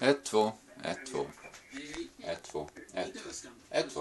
Ett, två, ett, två, ett, två, ett, två, ett, två.